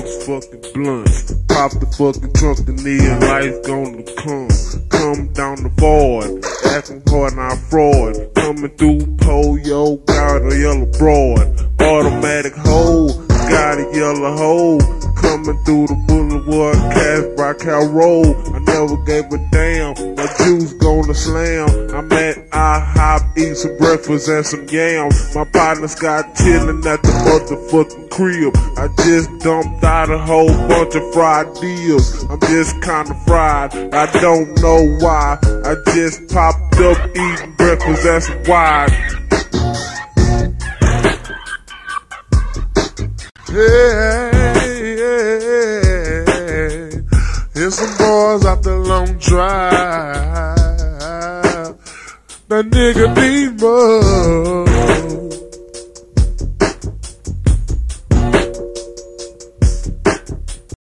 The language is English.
smokes fucking blunts. Pop the fucking trunk, neon lights gonna come. Come down the board, acting hard, not fraud. Coming through Polio, got a yellow broad. Automatic hole, got a yellow hole. Coming through the boulevard, cast by Cal Road. I never gave a damn, my juice gonna slam. I'm at IHOP, eat some breakfast and some yam. My partner's got chillin' at the motherfucking crib. I just dumped out a whole bunch of fried deals. I'm just kinda fried, I don't know why. I just popped up eating breakfast and some wine. Hey, hey, hey. Here's some boys the long drive. That nigga more.